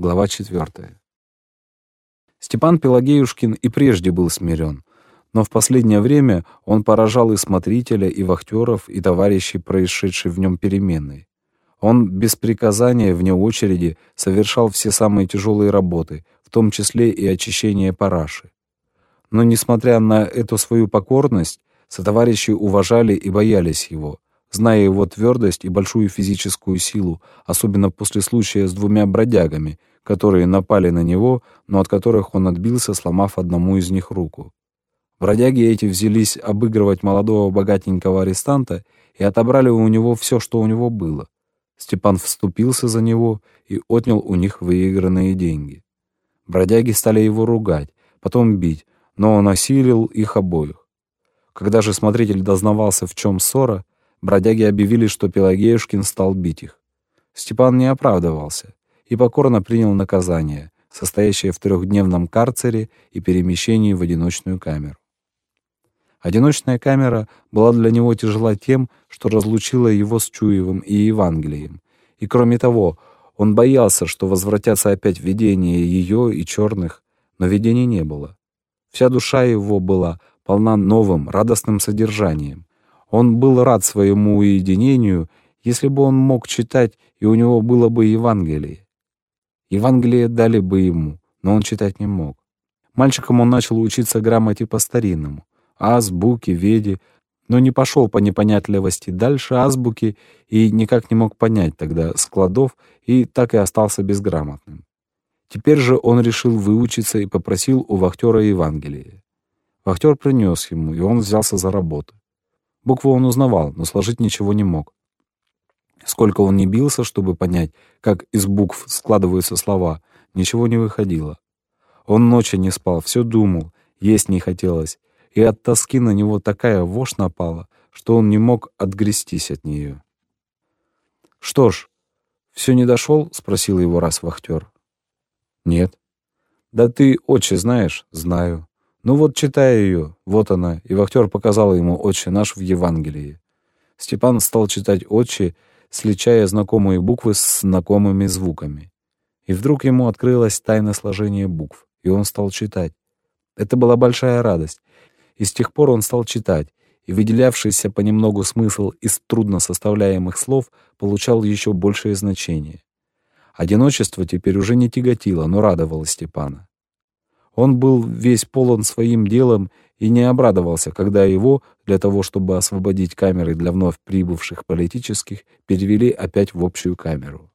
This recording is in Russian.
Глава 4. Степан Пелагеюшкин и прежде был смирен, но в последнее время он поражал и смотрителя, и вахтеров, и товарищей, происшедшей в нем переменной. Он без приказания, вне очереди, совершал все самые тяжелые работы, в том числе и очищение параши. Но, несмотря на эту свою покорность, сотоварищи уважали и боялись его, зная его твердость и большую физическую силу, особенно после случая с двумя бродягами, которые напали на него, но от которых он отбился, сломав одному из них руку. Бродяги эти взялись обыгрывать молодого богатенького арестанта и отобрали у него все, что у него было. Степан вступился за него и отнял у них выигранные деньги. Бродяги стали его ругать, потом бить, но он осилил их обоих. Когда же смотритель дознавался, в чем ссора, бродяги объявили, что Пелагеюшкин стал бить их. Степан не оправдывался и покорно принял наказание, состоящее в трехдневном карцере и перемещении в одиночную камеру. Одиночная камера была для него тяжела тем, что разлучила его с Чуевым и Евангелием, и кроме того, он боялся, что возвратятся опять видения ее и черных, но видений не было. Вся душа его была полна новым, радостным содержанием, он был рад своему уединению, если бы он мог читать, и у него было бы Евангелие. Евангелие дали бы ему, но он читать не мог. Мальчиком он начал учиться грамоте по-старинному, азбуке, веде, но не пошел по непонятливости дальше азбуки и никак не мог понять тогда складов и так и остался безграмотным. Теперь же он решил выучиться и попросил у вахтера Евангелие. Вахтер принес ему, и он взялся за работу. Букву он узнавал, но сложить ничего не мог. Сколько он не бился, чтобы понять, как из букв складываются слова, ничего не выходило. Он ночи не спал, все думал, есть не хотелось, и от тоски на него такая вошь напала, что он не мог отгрестись от нее. «Что ж, все не дошел?» — спросил его раз вахтер. «Нет». «Да ты отче знаешь?» «Знаю». Ну вот, читай ее, вот она, и вахтер показал ему «Отче наш» в Евангелии. Степан стал читать «Отче», сличая знакомые буквы с знакомыми звуками. И вдруг ему открылась тайна сложения букв, и он стал читать. Это была большая радость, и с тех пор он стал читать, и выделявшийся понемногу смысл из трудно составляемых слов получал еще большее значение. Одиночество теперь уже не тяготило, но радовало Степана. Он был весь полон своим делом и не обрадовался, когда его, для того чтобы освободить камеры для вновь прибывших политических, перевели опять в общую камеру.